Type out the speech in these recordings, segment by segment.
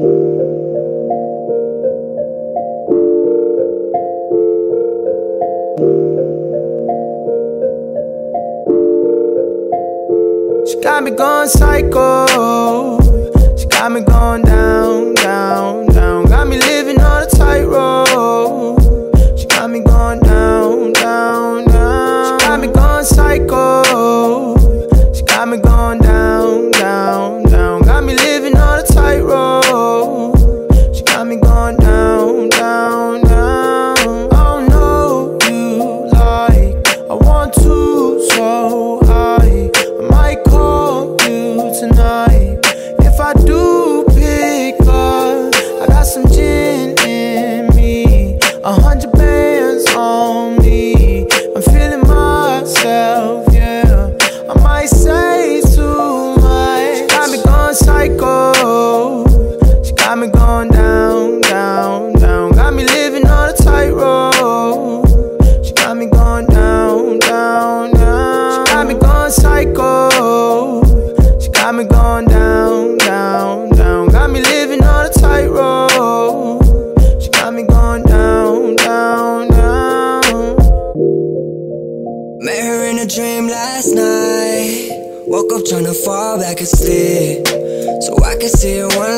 She got me going psycho. She got me going down, down, down. Got me living on a tightrope. She got me going down, down, down. She got me going psycho. She got me going down, down, down. Got me living on a tightrope. She got me going down, down, down. I don't know you like I want to so high. I might call you tonight. If I do pick up, I got some gin in me. A hundred down, down, down. Got me living on a tightrope. She got me going down, down, down. Met her in a dream last night. Woke up trying to fall back asleep. So I could see her one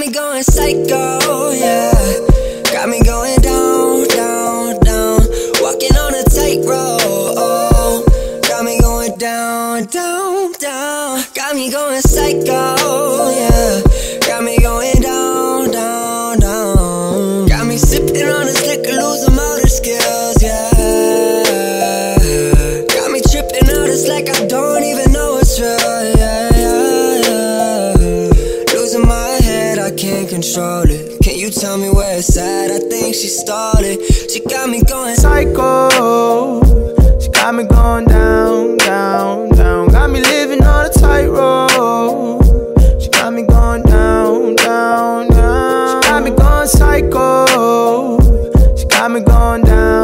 got me going psycho, yeah. Got me going down, down, down. Walking on a tightrope. Oh. Got me going down, down, down. Got me going psycho, yeah. Control it. Can you tell me where it's at? I think she stalled it. She got me going psycho. She got me going down, down, down. Got me living on a tightrope. She got me going down, down, down. She got me going psycho. She got me going down,